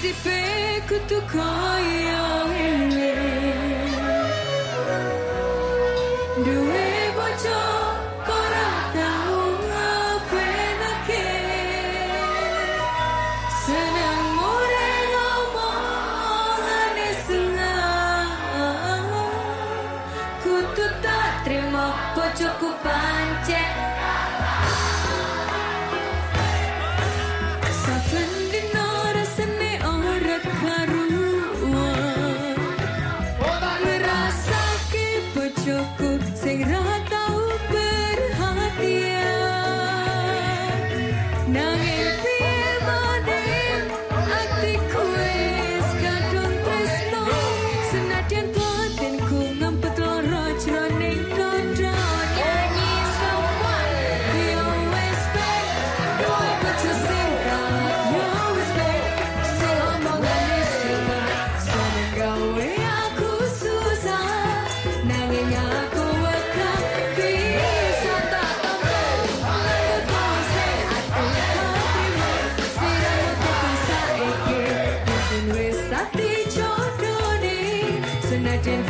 uripe kutu kaya ini Nanging Senajan kahanane